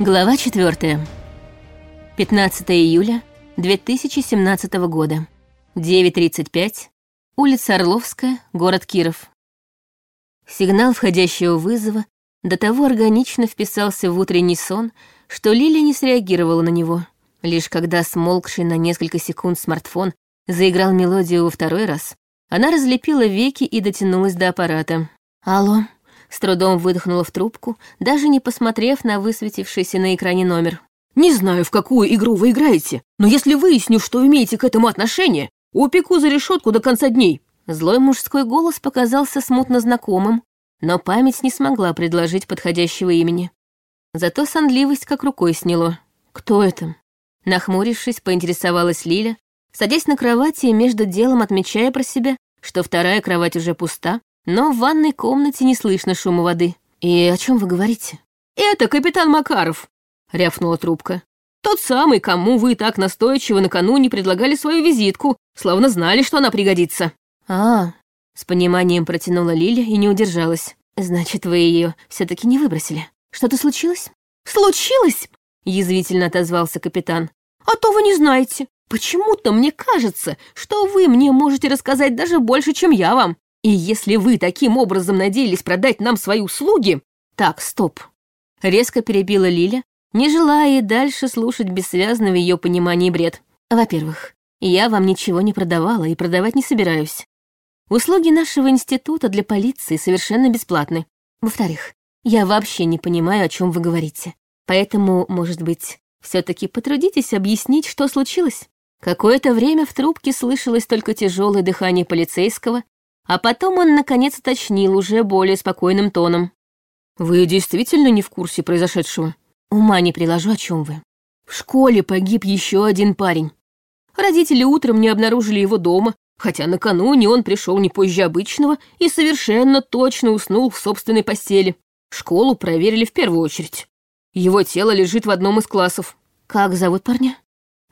Глава 4. 15 июля 2017 года. 9.35. Улица Орловская, город Киров. Сигнал входящего вызова до того органично вписался в утренний сон, что Лиля не среагировала на него. Лишь когда смолкший на несколько секунд смартфон заиграл мелодию во второй раз, она разлепила веки и дотянулась до аппарата. «Алло», с трудом выдохнула в трубку, даже не посмотрев на высветившийся на экране номер. «Не знаю, в какую игру вы играете, но если выясню, что имеете к этому отношение, упеку за решетку до конца дней». Злой мужской голос показался смутно знакомым, но память не смогла предложить подходящего имени. Зато сонливость как рукой сняло. «Кто это?» Нахмурившись, поинтересовалась Лиля, садясь на кровати и между делом отмечая про себя, что вторая кровать уже пуста, но в ванной комнате не слышно шума воды. «И о чем вы говорите?» «Это капитан Макаров», — рявкнула трубка. «Тот самый, кому вы так настойчиво накануне предлагали свою визитку, словно знали, что она пригодится». «А, с пониманием протянула Лиля и не удержалась. «Значит, вы ее все таки не выбросили. Что-то случилось?» «Случилось?» — язвительно отозвался капитан. «А то вы не знаете. Почему-то мне кажется, что вы мне можете рассказать даже больше, чем я вам. И если вы таким образом надеялись продать нам свои услуги... Так, стоп. Резко перебила Лиля, не желая и дальше слушать бессвязно в ее понимании бред. Во-первых, я вам ничего не продавала и продавать не собираюсь. Услуги нашего института для полиции совершенно бесплатны. Во-вторых, я вообще не понимаю, о чем вы говорите. Поэтому, может быть, все таки потрудитесь объяснить, что случилось? Какое-то время в трубке слышалось только тяжелое дыхание полицейского, а потом он, наконец, уточнил уже более спокойным тоном. «Вы действительно не в курсе произошедшего?» «Ума не приложу, о чем вы». «В школе погиб еще один парень. Родители утром не обнаружили его дома, хотя накануне он пришел не позже обычного и совершенно точно уснул в собственной постели. Школу проверили в первую очередь. Его тело лежит в одном из классов». «Как зовут парня?»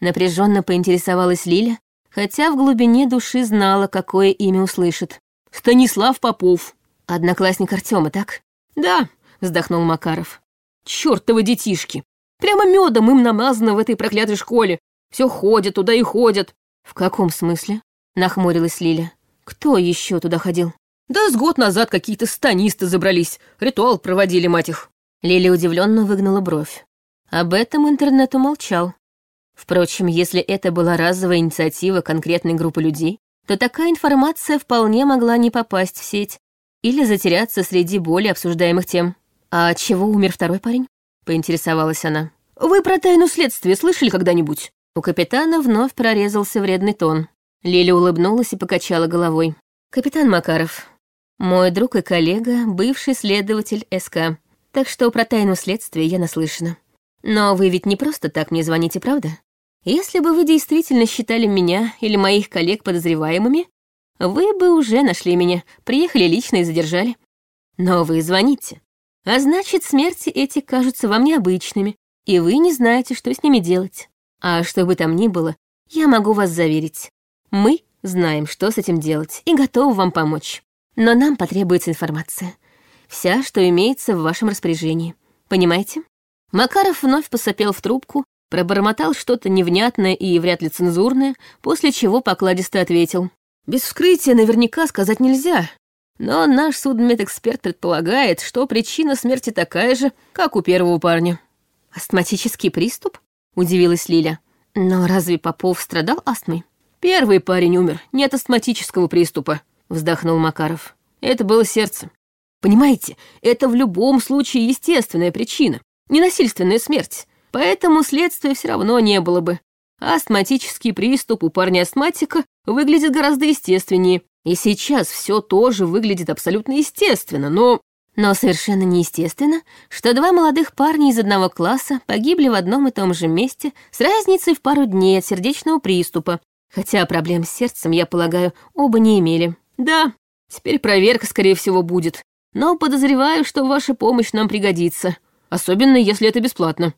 Напряженно поинтересовалась Лиля, хотя в глубине души знала, какое имя услышит. «Станислав Попов». «Одноклассник Артема, так?» «Да», — вздохнул Макаров. «Чёртовы детишки! Прямо медом им намазано в этой проклятой школе. Все ходят туда и ходят». «В каком смысле?» — нахмурилась Лиля. «Кто еще туда ходил?» «Да с год назад какие-то станисты забрались. Ритуал проводили, мать их». Лиля удивленно выгнула бровь. Об этом интернет умолчал. Впрочем, если это была разовая инициатива конкретной группы людей, то такая информация вполне могла не попасть в сеть или затеряться среди более обсуждаемых тем. «А от чего умер второй парень?» — поинтересовалась она. «Вы про тайну следствия слышали когда-нибудь?» У капитана вновь прорезался вредный тон. Лиля улыбнулась и покачала головой. «Капитан Макаров, мой друг и коллега, бывший следователь СК, так что про тайну следствия я наслышана. Но вы ведь не просто так мне звоните, правда? Если бы вы действительно считали меня или моих коллег подозреваемыми, вы бы уже нашли меня, приехали лично и задержали. Но вы звоните. А значит, смерти эти кажутся вам необычными, и вы не знаете, что с ними делать. А что бы там ни было, я могу вас заверить. Мы знаем, что с этим делать, и готовы вам помочь. Но нам потребуется информация. Вся, что имеется в вашем распоряжении. Понимаете? Макаров вновь посопел в трубку, Пробормотал что-то невнятное и вряд ли цензурное, после чего покладисто ответил. «Без вскрытия наверняка сказать нельзя, но наш судмедэксперт предполагает, что причина смерти такая же, как у первого парня». «Астматический приступ?» — удивилась Лиля. «Но разве Попов страдал астмой?» «Первый парень умер, не от астматического приступа», — вздохнул Макаров. «Это было сердце. Понимаете, это в любом случае естественная причина, ненасильственная смерть. Поэтому следствия все равно не было бы. Астматический приступ у парня-астматика выглядит гораздо естественнее. И сейчас все тоже выглядит абсолютно естественно, но... Но совершенно неестественно, что два молодых парня из одного класса погибли в одном и том же месте с разницей в пару дней от сердечного приступа, хотя проблем с сердцем, я полагаю, оба не имели. Да, теперь проверка, скорее всего, будет. Но подозреваю, что ваша помощь нам пригодится, особенно если это бесплатно.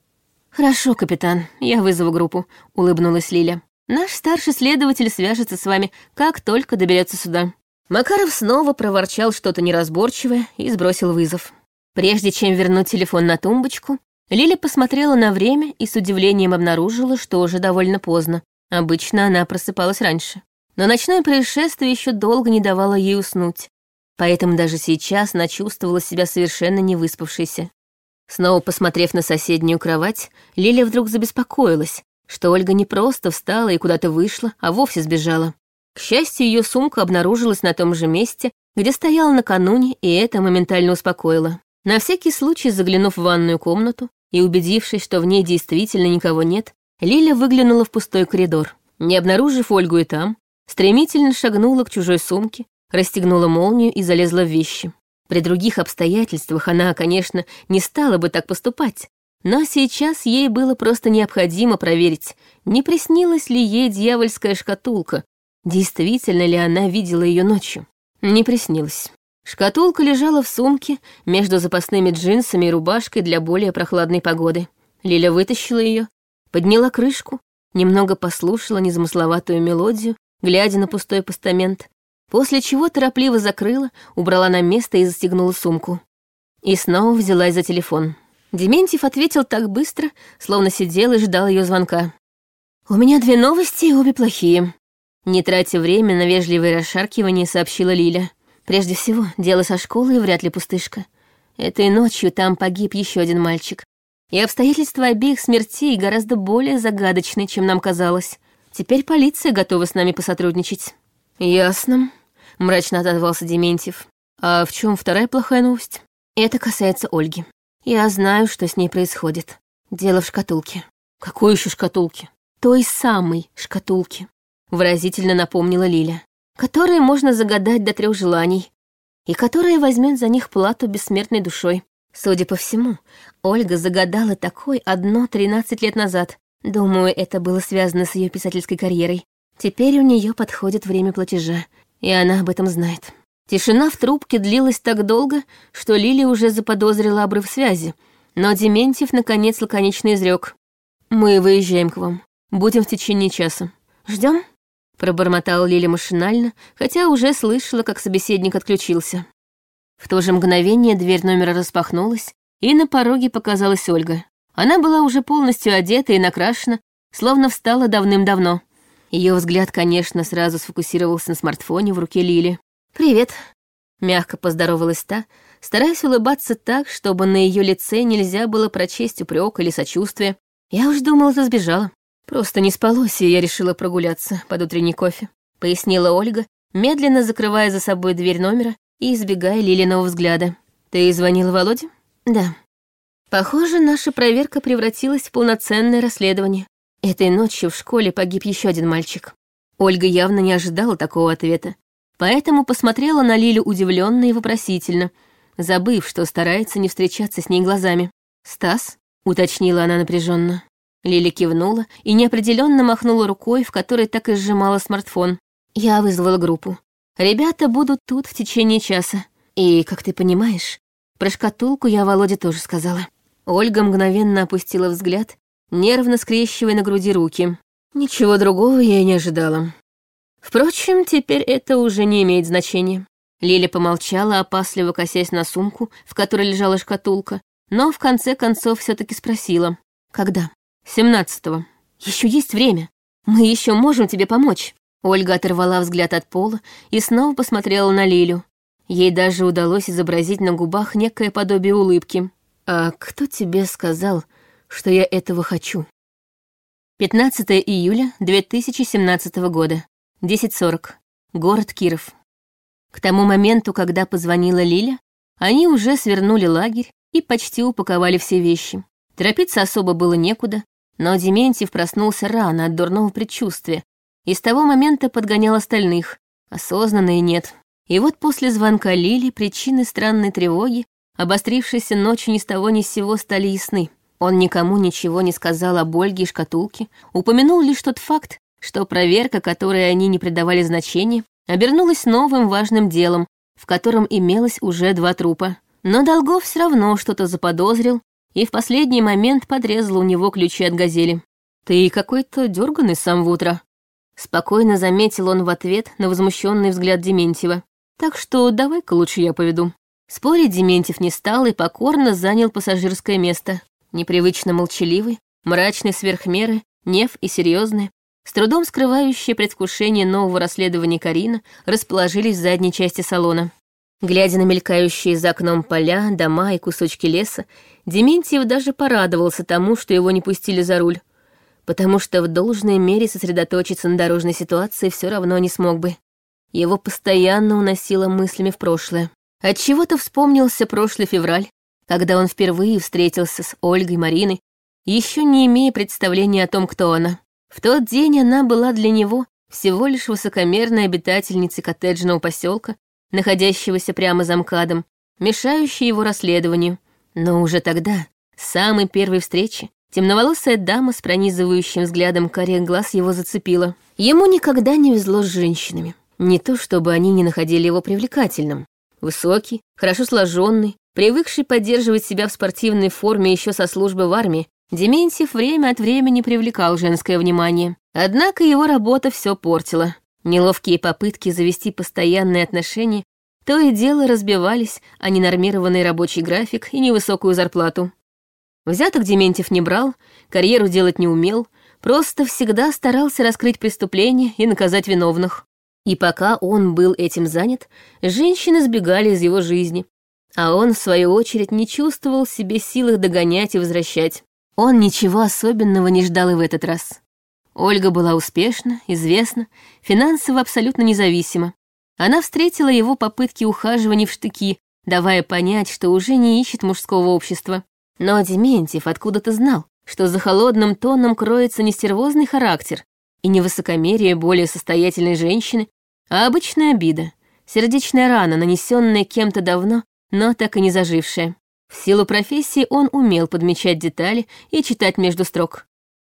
«Хорошо, капитан, я вызову группу», — улыбнулась Лиля. «Наш старший следователь свяжется с вами, как только доберется сюда». Макаров снова проворчал что-то неразборчивое и сбросил вызов. Прежде чем вернуть телефон на тумбочку, Лиля посмотрела на время и с удивлением обнаружила, что уже довольно поздно. Обычно она просыпалась раньше. Но ночное происшествие еще долго не давало ей уснуть. Поэтому даже сейчас она чувствовала себя совершенно невыспавшейся. Снова посмотрев на соседнюю кровать, Лиля вдруг забеспокоилась, что Ольга не просто встала и куда-то вышла, а вовсе сбежала. К счастью, ее сумка обнаружилась на том же месте, где стояла накануне, и это моментально успокоило. На всякий случай, заглянув в ванную комнату и убедившись, что в ней действительно никого нет, Лиля выглянула в пустой коридор. Не обнаружив Ольгу и там, стремительно шагнула к чужой сумке, расстегнула молнию и залезла в вещи. При других обстоятельствах она, конечно, не стала бы так поступать, но сейчас ей было просто необходимо проверить, не приснилась ли ей дьявольская шкатулка, действительно ли она видела ее ночью. Не приснилось. Шкатулка лежала в сумке между запасными джинсами и рубашкой для более прохладной погоды. Лиля вытащила ее, подняла крышку, немного послушала незамысловатую мелодию, глядя на пустой постамент, после чего торопливо закрыла, убрала на место и застегнула сумку. И снова взялась за телефон. Дементьев ответил так быстро, словно сидел и ждал ее звонка. «У меня две новости, обе плохие». Не тратя время на вежливое расшаркивание, сообщила Лиля. «Прежде всего, дело со школой вряд ли пустышка. Этой ночью там погиб еще один мальчик. И обстоятельства обеих смертей гораздо более загадочны, чем нам казалось. Теперь полиция готова с нами посотрудничать». «Ясно», — мрачно отозвался Дементьев. «А в чем вторая плохая новость?» «Это касается Ольги. Я знаю, что с ней происходит. Дело в шкатулке». «Какой еще шкатулке?» «Той самой шкатулке», — выразительно напомнила Лиля. «Которые можно загадать до трех желаний, и которая возьмет за них плату бессмертной душой. Судя по всему, Ольга загадала такой одно 13 лет назад. Думаю, это было связано с ее писательской карьерой. Теперь у нее подходит время платежа, и она об этом знает. Тишина в трубке длилась так долго, что Лили уже заподозрила обрыв связи, но Дементьев наконец лаконично изрек. «Мы выезжаем к вам. Будем в течение часа. Ждем? пробормотала Лили машинально, хотя уже слышала, как собеседник отключился. В то же мгновение дверь номера распахнулась, и на пороге показалась Ольга. Она была уже полностью одета и накрашена, словно встала давным-давно. Ее взгляд, конечно, сразу сфокусировался на смартфоне в руке Лили. «Привет», — мягко поздоровалась та, стараясь улыбаться так, чтобы на ее лице нельзя было прочесть упрек или сочувствие. «Я уж думала, ты сбежала. Просто не спалось, и я решила прогуляться под утренний кофе», — пояснила Ольга, медленно закрывая за собой дверь номера и избегая Лилиного взгляда. «Ты звонила Володе?» «Да». Похоже, наша проверка превратилась в полноценное расследование. Этой ночью в школе погиб еще один мальчик. Ольга явно не ожидала такого ответа, поэтому посмотрела на Лилю удивленно и вопросительно, забыв, что старается не встречаться с ней глазами. «Стас?» — уточнила она напряженно. Лиля кивнула и неопределенно махнула рукой, в которой так и сжимала смартфон. Я вызвала группу. Ребята будут тут в течение часа. И, как ты понимаешь, про шкатулку я Володе тоже сказала. Ольга мгновенно опустила взгляд, нервно скрещивая на груди руки. Ничего другого я и не ожидала. Впрочем, теперь это уже не имеет значения. Лиля помолчала, опасливо косясь на сумку, в которой лежала шкатулка, но в конце концов все таки спросила. «Когда?» «Семнадцатого. Еще есть время. Мы еще можем тебе помочь». Ольга оторвала взгляд от пола и снова посмотрела на Лилю. Ей даже удалось изобразить на губах некое подобие улыбки. «А кто тебе сказал, что я этого хочу?» 15 июля 2017 года, 10.40. Город Киров. К тому моменту, когда позвонила Лиля, они уже свернули лагерь и почти упаковали все вещи. Торопиться особо было некуда, но Дементьев проснулся рано от дурного предчувствия, и с того момента подгонял остальных, осознанно и нет. И вот после звонка Лили причины странной тревоги, обострившейся ночью ни с того ни с сего, стали ясны. Он никому ничего не сказал об Ольге и шкатулке, упомянул лишь тот факт, что проверка, которой они не придавали значения, обернулась новым важным делом, в котором имелось уже два трупа. Но Долгов все равно что-то заподозрил и в последний момент подрезал у него ключи от газели. «Ты какой-то дерганный с самого утра», Спокойно заметил он в ответ на возмущенный взгляд Дементьева. «Так что давай-ка лучше я поведу». Спорить Дементьев не стал и покорно занял пассажирское место. Непривычно молчаливый, мрачный сверхмеры, нев и серьезный, с трудом скрывающие предвкушение нового расследования Карина, расположились в задней части салона. Глядя на мелькающие за окном поля, дома и кусочки леса, Дементьев даже порадовался тому, что его не пустили за руль, потому что в должной мере сосредоточиться на дорожной ситуации все равно не смог бы. Его постоянно уносило мыслями в прошлое. Отчего-то вспомнился прошлый февраль, когда он впервые встретился с Ольгой Мариной, еще не имея представления о том, кто она. В тот день она была для него всего лишь высокомерной обитательницей коттеджного поселка, находящегося прямо за МКАДом, мешающей его расследованию. Но уже тогда, с самой первой встречи, темноволосая дама с пронизывающим взглядом карих глаз его зацепила. Ему никогда не везло с женщинами. Не то чтобы они не находили его привлекательным. Высокий, хорошо сложенный, привыкший поддерживать себя в спортивной форме еще со службы в армии, Дементьев время от времени привлекал женское внимание. Однако его работа все портила. Неловкие попытки завести постоянные отношения то и дело разбивались о ненормированный рабочий график и невысокую зарплату. Взяток Дементьев не брал, карьеру делать не умел, просто всегда старался раскрыть преступление и наказать виновных. И пока он был этим занят, женщины сбегали из его жизни, а он, в свою очередь, не чувствовал себе сил их догонять и возвращать. Он ничего особенного не ждал и в этот раз. Ольга была успешна, известна, финансово абсолютно независима. Она встретила его попытки ухаживания в штыки, давая понять, что уже не ищет мужского общества. Но Дементьев откуда-то знал, что за холодным тоном кроется не стервозный характер, и не высокомерие более состоятельной женщины, а обычная обида, сердечная рана, нанесенная кем-то давно, но так и не зажившая. В силу профессии он умел подмечать детали и читать между строк.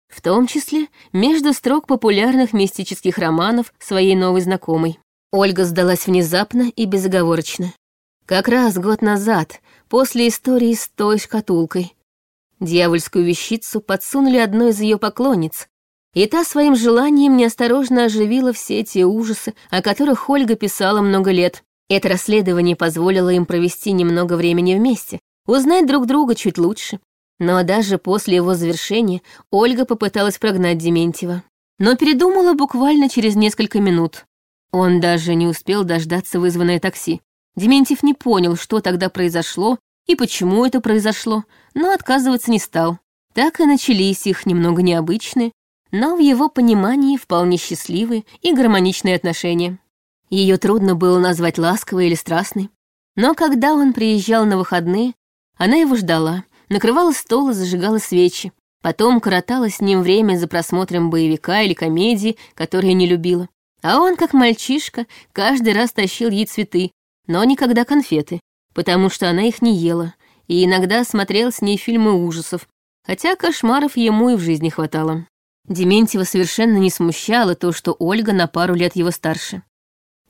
В том числе между строк популярных мистических романов своей новой знакомой. Ольга сдалась внезапно и безоговорочно. Как раз год назад, после истории с той шкатулкой, дьявольскую вещицу подсунули одной из ее поклонниц, и та своим желанием неосторожно оживила все те ужасы, о которых Ольга писала много лет. Это расследование позволило им провести немного времени вместе, узнать друг друга чуть лучше. Но даже после его завершения Ольга попыталась прогнать Дементьева. Но передумала буквально через несколько минут. Он даже не успел дождаться вызванное такси. Дементьев не понял, что тогда произошло и почему это произошло, но отказываться не стал. Так и начались их немного необычные, но в его понимании вполне счастливые и гармоничные отношения. Ее трудно было назвать ласковой или страстной, но когда он приезжал на выходные, она его ждала, накрывала стол и зажигала свечи, потом коротала с ним время за просмотром боевика или комедии, которые не любила. А он, как мальчишка, каждый раз тащил ей цветы, но никогда конфеты, потому что она их не ела, и иногда смотрел с ней фильмы ужасов, хотя кошмаров ему и в жизни хватало. Дементьева совершенно не смущало то, что Ольга на пару лет его старше.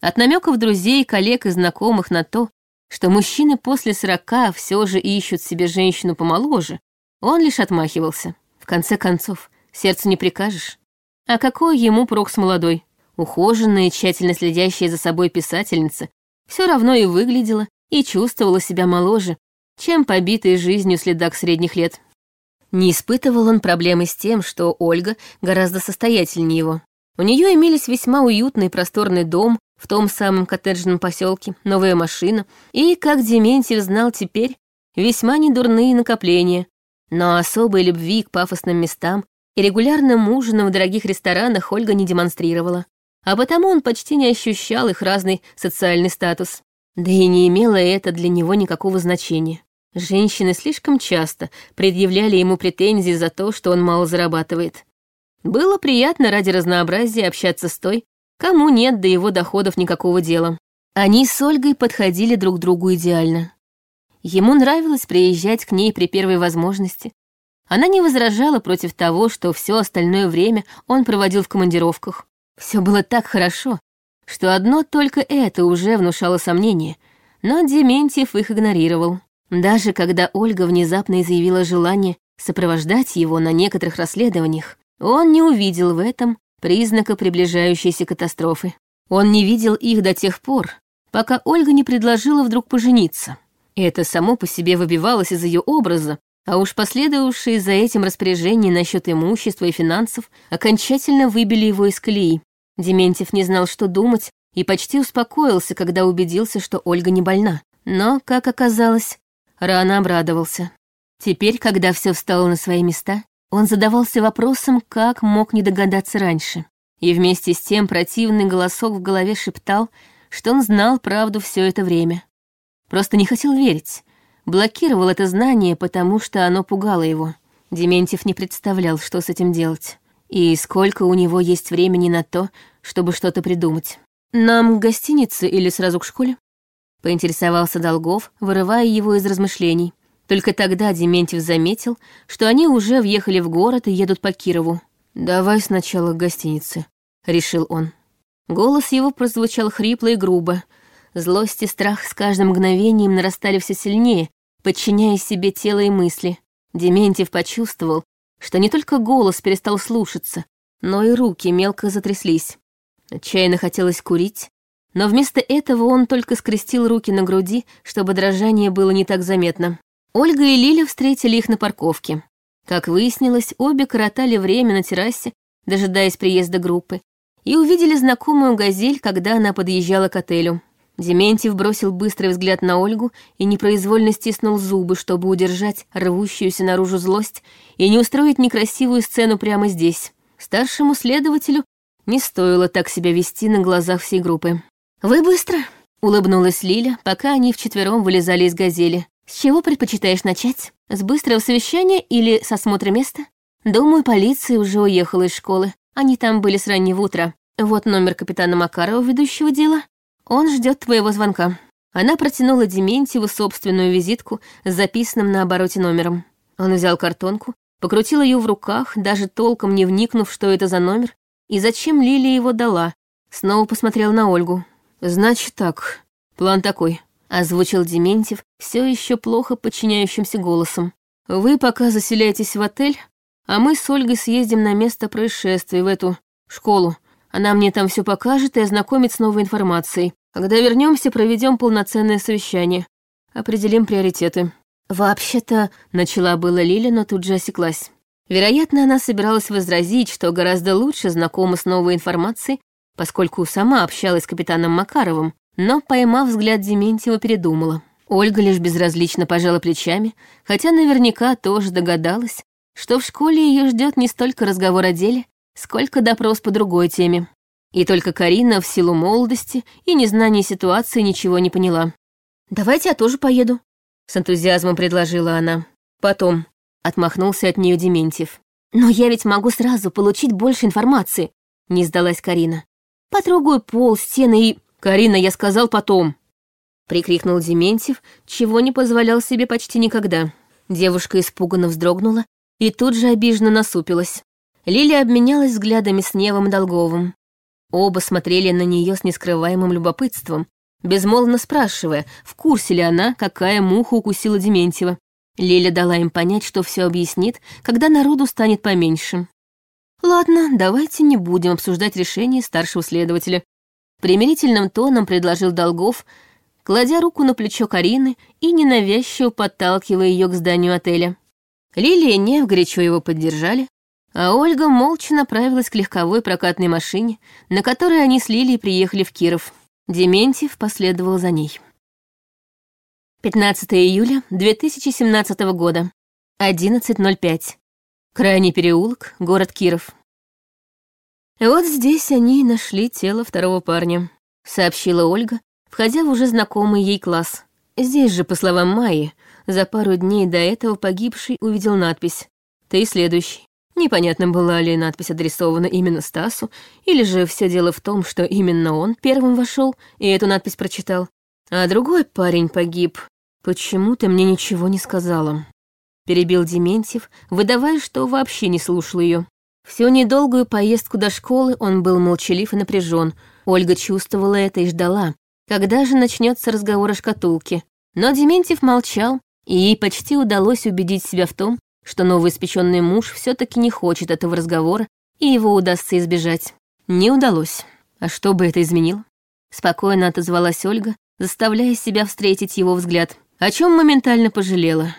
От намеков друзей, коллег и знакомых на то, что мужчины после сорока все же ищут себе женщину помоложе, он лишь отмахивался. В конце концов, сердцу не прикажешь. А какой ему прок с молодой? Ухоженная тщательно следящая за собой писательница все равно и выглядела, и чувствовала себя моложе, чем побитый жизнью следак средних лет. Не испытывал он проблемы с тем, что Ольга гораздо состоятельнее его. У нее имелись весьма уютный и просторный дом в том самом коттеджном поселке, новая машина и, как Дементьев знал теперь, весьма недурные накопления. Но особой любви к пафосным местам и регулярным ужинам в дорогих ресторанах Ольга не демонстрировала. А потому он почти не ощущал их разный социальный статус. Да и не имело это для него никакого значения. Женщины слишком часто предъявляли ему претензии за то, что он мало зарабатывает. Было приятно ради разнообразия общаться с той, кому нет до его доходов никакого дела. Они с Ольгой подходили друг другу идеально. Ему нравилось приезжать к ней при первой возможности. Она не возражала против того, что все остальное время он проводил в командировках. Все было так хорошо, что одно только это уже внушало сомнения, но Дементьев их игнорировал. Даже когда Ольга внезапно изъявила желание сопровождать его на некоторых расследованиях, он не увидел в этом признака приближающейся катастрофы. Он не видел их до тех пор, пока Ольга не предложила вдруг пожениться. Это само по себе выбивалось из ее образа, А уж последовавшие за этим распоряжения насчет имущества и финансов окончательно выбили его из колеи. Дементьев не знал, что думать, и почти успокоился, когда убедился, что Ольга не больна. Но, как оказалось, рано обрадовался. Теперь, когда все встало на свои места, он задавался вопросом, как мог не догадаться раньше. И вместе с тем противный голосок в голове шептал, что он знал правду все это время. Просто не хотел верить, блокировал это знание, потому что оно пугало его. Дементьев не представлял, что с этим делать. И сколько у него есть времени на то, чтобы что-то придумать. «Нам к гостинице или сразу к школе?» Поинтересовался Долгов, вырывая его из размышлений. Только тогда Дементьев заметил, что они уже въехали в город и едут по Кирову. «Давай сначала к гостинице», — решил он. Голос его прозвучал хрипло и грубо. Злость и страх с каждым мгновением нарастали все сильнее, подчиняя себе тело и мысли. Дементьев почувствовал, что не только голос перестал слушаться, но и руки мелко затряслись. Отчаянно хотелось курить, но вместо этого он только скрестил руки на груди, чтобы дрожание было не так заметно. Ольга и Лиля встретили их на парковке. Как выяснилось, обе коротали время на террасе, дожидаясь приезда группы, и увидели знакомую «Газель», когда она подъезжала к отелю. Дементьев бросил быстрый взгляд на Ольгу и непроизвольно стиснул зубы, чтобы удержать рвущуюся наружу злость и не устроить некрасивую сцену прямо здесь. Старшему следователю не стоило так себя вести на глазах всей группы. «Вы быстро?» — улыбнулась Лиля, пока они вчетвером вылезали из «Газели». «С чего предпочитаешь начать? С быстрого совещания или с осмотра места?» «Думаю, полиция уже уехала из школы. Они там были с раннего утра. Вот номер капитана Макарова, ведущего дела. Он ждет твоего звонка». Она протянула Дементьеву собственную визитку с записанным на обороте номером. Он взял картонку, покрутил ее в руках, даже толком не вникнув, что это за номер, и зачем Лилия его дала. Снова посмотрел на Ольгу. «Значит так, план такой», — озвучил Дементьев все еще плохо подчиняющимся голосом. «Вы пока заселяетесь в отель, а мы с Ольгой съездим на место происшествия в эту школу. Она мне там все покажет и ознакомит с новой информацией. Когда вернемся, проведем полноценное совещание. Определим приоритеты. Вообще-то, начала была Лиля, но тут же осеклась. Вероятно, она собиралась возразить, что гораздо лучше знакома с новой информацией, поскольку сама общалась с капитаном Макаровым, но, поймав взгляд Дементьева, передумала. Ольга лишь безразлично пожала плечами, хотя наверняка тоже догадалась, что в школе ее ждет не столько разговор о деле, сколько допрос по другой теме. И только Карина в силу молодости и незнания ситуации ничего не поняла. «Давайте я тоже поеду», — с энтузиазмом предложила она. «Потом», — отмахнулся от нее Дементьев. «Но я ведь могу сразу получить больше информации», — не сдалась Карина. «Потрогаю пол, стены и...» «Карина, я сказал потом», — прикрикнул Дементьев, чего не позволял себе почти никогда. Девушка испуганно вздрогнула и тут же обиженно насупилась. Лилия обменялась взглядами с Невом Долговым. Оба смотрели на нее с нескрываемым любопытством, безмолвно спрашивая, в курсе ли она, какая муха укусила Дементьева. Лиля дала им понять, что все объяснит, когда народу станет поменьше. «Ладно, давайте не будем обсуждать решение старшего следователя», примирительным тоном предложил Долгов, кладя руку на плечо Карины и ненавязчиво подталкивая ее к зданию отеля. Лилия и Нев горячо его поддержали, а Ольга молча направилась к легковой прокатной машине, на которой они с Лилией приехали в Киров. Дементьев последовал за ней. 15 июля 2017 года, 11.05. Крайний переулок, город Киров. Вот здесь они и нашли тело второго парня, сообщила Ольга, входя в уже знакомый ей класс. Здесь же, по словам Майи, за пару дней до этого погибший увидел надпись «Ты следующий». Непонятно, была ли надпись адресована именно Стасу, или же все дело в том, что именно он первым вошел и эту надпись прочитал. А другой парень погиб. Почему ты мне ничего не сказала? Перебил Дементьев, выдавая, что вообще не слушал ее. Всю недолгую поездку до школы он был молчалив и напряжен. Ольга чувствовала это и ждала, когда же начнется разговор о шкатулке. Но Дементьев молчал, и ей почти удалось убедить себя в том, что новоиспеченный муж все-таки не хочет этого разговора, и его удастся избежать. Не удалось. А что бы это изменило? Спокойно отозвалась Ольга, заставляя себя встретить его взгляд, о чем моментально пожалела.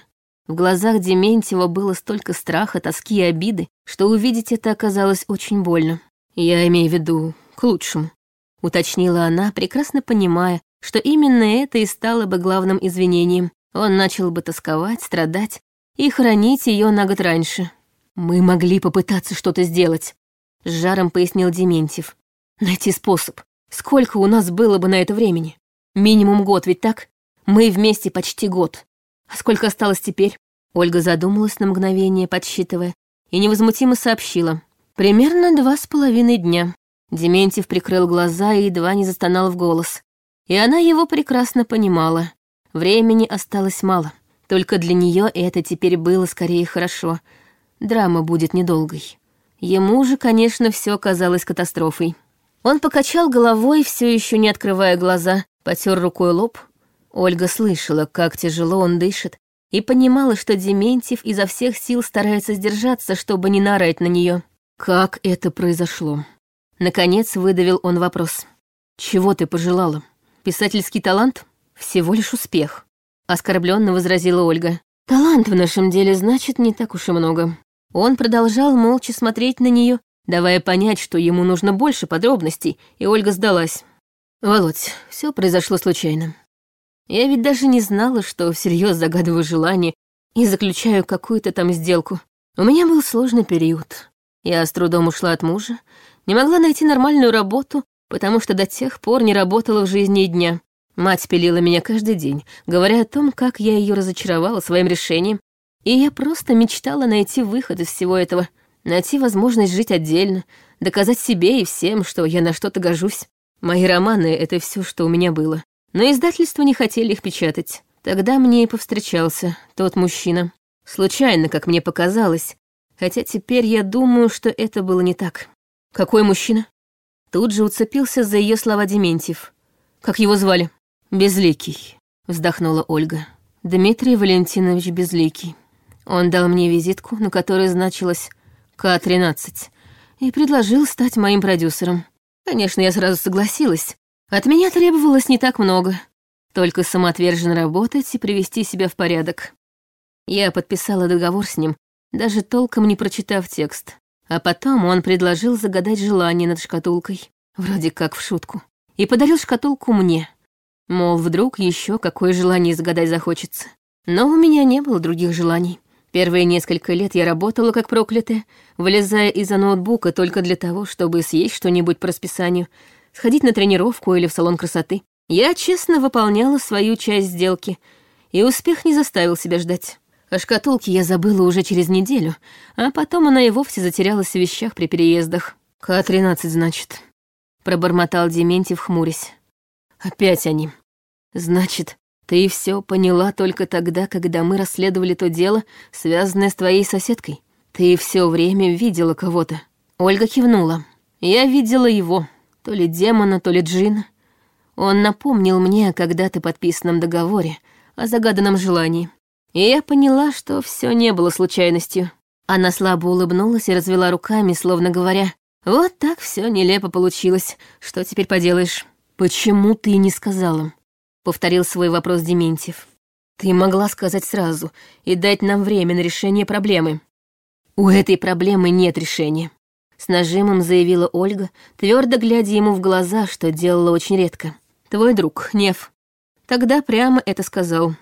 В глазах Дементьева было столько страха, тоски и обиды, что увидеть это оказалось очень больно. «Я имею в виду к лучшему», — уточнила она, прекрасно понимая, что именно это и стало бы главным извинением. Он начал бы тосковать, страдать и хранить ее на год раньше. «Мы могли попытаться что-то сделать», — с жаром пояснил Дементьев. «Найти способ. Сколько у нас было бы на это времени? Минимум год, ведь так? Мы вместе почти год. А сколько осталось теперь?» Ольга задумалась на мгновение, подсчитывая, и невозмутимо сообщила. «Примерно два с половиной дня». Дементьев прикрыл глаза и едва не застонал в голос. И она его прекрасно понимала. Времени осталось мало. Только для нее это теперь было скорее хорошо. Драма будет недолгой. Ему же, конечно, все казалось катастрофой. Он покачал головой, все еще не открывая глаза, потер рукой лоб. Ольга слышала, как тяжело он дышит, и понимала, что Дементьев изо всех сил старается сдержаться, чтобы не наорать на нее. «Как это произошло?» Наконец выдавил он вопрос. «Чего ты пожелала? Писательский талант?» Всего лишь успех. Оскорбленно возразила Ольга. Талант в нашем деле значит не так уж и много. Он продолжал молча смотреть на нее, давая понять, что ему нужно больше подробностей, и Ольга сдалась. «Володь, все произошло случайно. Я ведь даже не знала, что всерьез загадываю желание и заключаю какую-то там сделку. У меня был сложный период. Я с трудом ушла от мужа, не могла найти нормальную работу, потому что до тех пор не работала в жизни и дня. Мать пилила меня каждый день, говоря о том, как я ее разочаровала своим решением, и я просто мечтала найти выход из всего этого, найти возможность жить отдельно, доказать себе и всем, что я на что-то гожусь. Мои романы — это все, что у меня было. Но издательства не хотели их печатать. Тогда мне и повстречался тот мужчина. Случайно, как мне показалось, хотя теперь я думаю, что это было не так. Какой мужчина? Тут же уцепился за ее слова Дементьев. Как его звали? «Безликий», — вздохнула Ольга. «Дмитрий Валентинович Безликий. Он дал мне визитку, на которой значилось К-13, и предложил стать моим продюсером. Конечно, я сразу согласилась. От меня требовалось не так много. Только самоотверженно работать и привести себя в порядок. Я подписала договор с ним, даже толком не прочитав текст. А потом он предложил загадать желание над шкатулкой, вроде как в шутку, и подарил шкатулку мне. Мол, вдруг еще какое желание загадать захочется. Но у меня не было других желаний. Первые несколько лет я работала как проклятая, вылезая из-за ноутбука только для того, чтобы съесть что-нибудь по расписанию, сходить на тренировку или в салон красоты. Я честно выполняла свою часть сделки, и успех не заставил себя ждать. О шкатулке я забыла уже через неделю, а потом она и вовсе затерялась в вещах при переездах. «К-13, значит», — пробормотал Дементьев, хмурясь. «Опять они. Значит, ты все поняла только тогда, когда мы расследовали то дело, связанное с твоей соседкой. Ты все время видела кого-то. Ольга кивнула. Я видела его, то ли демона, то ли джина. Он напомнил мне о когда-то подписанном договоре, о загаданном желании. И я поняла, что все не было случайностью. Она слабо улыбнулась и развела руками, словно говоря, «Вот так все нелепо получилось. Что теперь поделаешь?» «Почему ты не сказала?» — повторил свой вопрос Дементьев. «Ты могла сказать сразу и дать нам время на решение проблемы». «У этой проблемы нет решения», — с нажимом заявила Ольга, твердо глядя ему в глаза, что делала очень редко. «Твой друг, Нев, тогда прямо это сказал».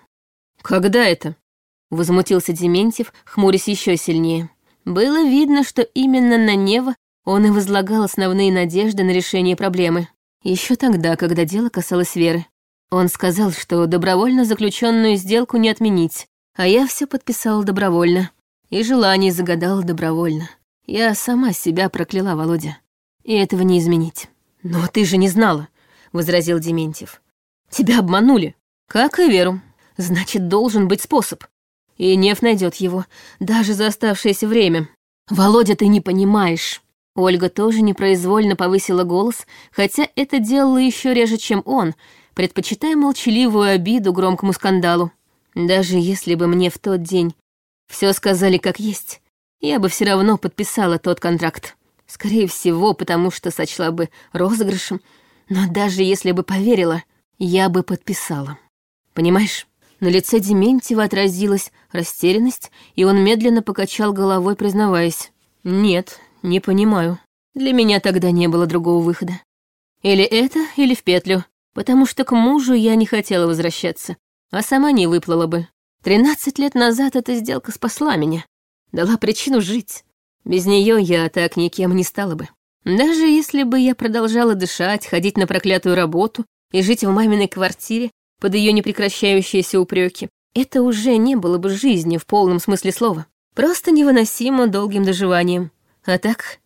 «Когда это?» — возмутился Дементьев, хмурясь еще сильнее. Было видно, что именно на Нева он и возлагал основные надежды на решение проблемы. Еще тогда, когда дело касалось Веры. Он сказал, что добровольно заключенную сделку не отменить, а я все подписала добровольно. И желание загадала добровольно. Я сама себя прокляла, Володя. И этого не изменить. «Но ты же не знала», — возразил Дементьев. «Тебя обманули, как и Веру. Значит, должен быть способ. И Нев найдет его, даже за оставшееся время. Володя, ты не понимаешь». Ольга тоже непроизвольно повысила голос, хотя это делала еще реже, чем он, предпочитая молчаливую обиду громкому скандалу. Даже если бы мне в тот день все сказали как есть, я бы все равно подписала тот контракт. Скорее всего, потому что сочла бы розыгрышем, но даже если бы поверила, я бы подписала. Понимаешь? На лице Дементьева отразилась растерянность, и он медленно покачал головой, признаваясь. «Нет, не понимаю. Для меня тогда не было другого выхода. Или это, или в петлю, потому что к мужу я не хотела возвращаться, а сама не выплыла бы. Тринадцать лет назад эта сделка спасла меня, дала причину жить. Без нее я так никем не стала бы. Даже если бы я продолжала дышать, ходить на проклятую работу и жить в маминой квартире под ее непрекращающиеся упреки, это уже не было бы жизнью в полном смысле слова. Просто невыносимо долгим доживанием. А так,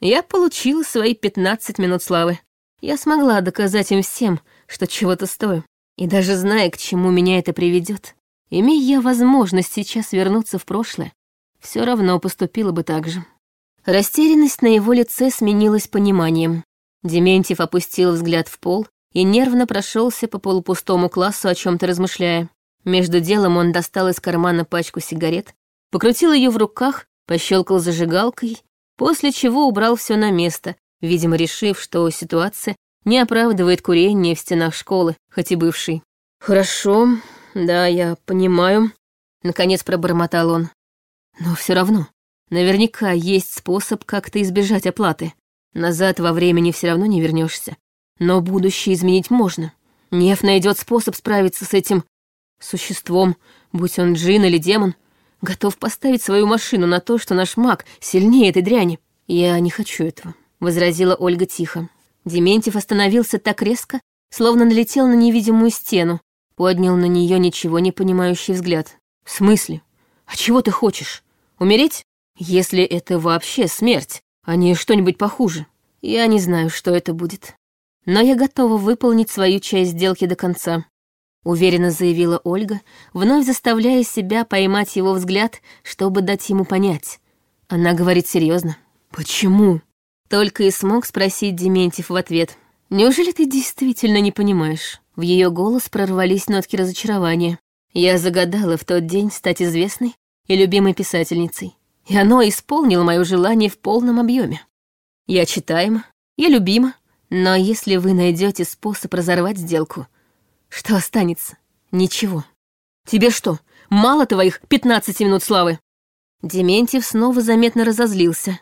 я получила свои 15 минут славы. Я смогла доказать им всем, что чего-то стою. И даже зная, к чему меня это приведет, имея возможность сейчас вернуться в прошлое, все равно поступила бы так же. Растерянность на его лице сменилась пониманием. Дементьев опустил взгляд в пол и нервно прошелся по полупустому классу, о чем то размышляя. Между делом он достал из кармана пачку сигарет, покрутил ее в руках, пощелкал зажигалкой, после чего убрал все на место, видимо, решив, что ситуация не оправдывает курение в стенах школы, хоть и бывшей. «Хорошо, да, я понимаю», — наконец пробормотал он. «Но все равно, наверняка есть способ как-то избежать оплаты. Назад во времени все равно не вернешься. Но будущее изменить можно. Неф найдет способ справиться с этим существом, будь он джин или демон. Готов поставить свою машину на то, что наш маг сильнее этой дряни. Я не хочу этого, возразила Ольга тихо. Дементьев остановился так резко, словно налетел на невидимую стену, поднял на нее ничего не понимающий взгляд. «В смысле? А чего ты хочешь? Умереть? Если это вообще смерть, а не что-нибудь похуже. Я не знаю, что это будет но я готова выполнить свою часть сделки до конца», — уверенно заявила Ольга, вновь заставляя себя поймать его взгляд, чтобы дать ему понять. Она говорит серьезно. «Почему?» Только и смог спросить Дементьев в ответ. «Неужели ты действительно не понимаешь?» В ее голос прорвались нотки разочарования. Я загадала в тот день стать известной и любимой писательницей. И оно исполнило мое желание в полном объеме. Я читаема, я любима, но если вы найдете способ разорвать сделку, что останется? Ничего. Тебе что, мало твоих 15 минут славы? Дементьев снова заметно разозлился.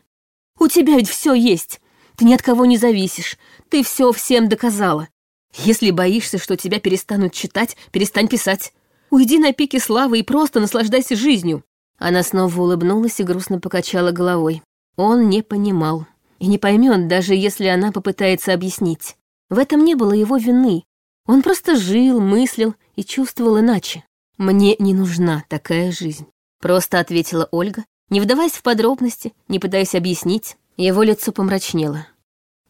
У тебя ведь все есть. Ты ни от кого не зависишь. Ты все всем доказала. Если боишься, что тебя перестанут читать, перестань писать. Уйди на пике славы и просто наслаждайся жизнью. Она снова улыбнулась и грустно покачала головой. Он не понимал и не поймет, даже если она попытается объяснить. В этом не было его вины. Он просто жил, мыслил и чувствовал иначе. «Мне не нужна такая жизнь», — просто ответила Ольга, не вдаваясь в подробности, не пытаясь объяснить. Его лицо помрачнело.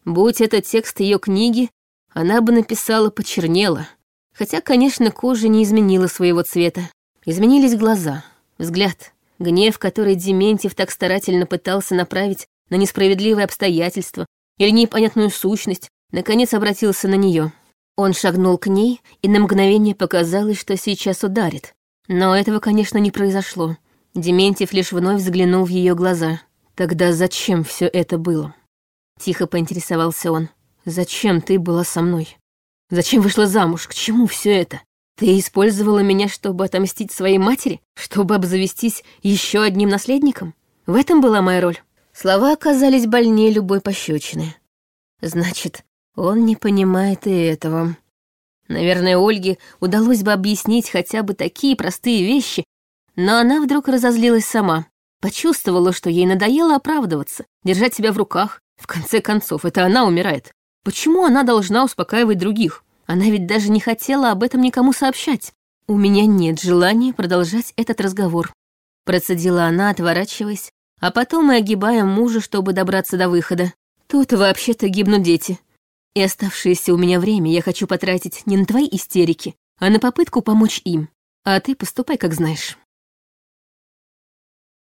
Будь это текст ее книги, она бы написала «почернела». Хотя, конечно, кожа не изменила своего цвета. Изменились глаза, взгляд, гнев, который Дементьев так старательно пытался направить на несправедливые обстоятельства или непонятную сущность, наконец обратился на нее. Он шагнул к ней, и на мгновение показалось, что сейчас ударит. Но этого, конечно, не произошло. Дементьев лишь вновь взглянул в ее глаза. «Тогда зачем все это было?» Тихо поинтересовался он. «Зачем ты была со мной? Зачем вышла замуж? К чему все это? Ты использовала меня, чтобы отомстить своей матери? Чтобы обзавестись еще одним наследником? В этом была моя роль?» Слова оказались больнее любой пощечины. Значит, он не понимает и этого. Наверное, Ольге удалось бы объяснить хотя бы такие простые вещи, но она вдруг разозлилась сама. Почувствовала, что ей надоело оправдываться, держать себя в руках. В конце концов, это она умирает. Почему она должна успокаивать других? Она ведь даже не хотела об этом никому сообщать. У меня нет желания продолжать этот разговор. Процедила она, отворачиваясь, а потом мы огибаем мужа, чтобы добраться до выхода. Тут вообще-то гибнут дети. И оставшееся у меня время я хочу потратить не на твои истерики, а на попытку помочь им. А ты поступай, как знаешь.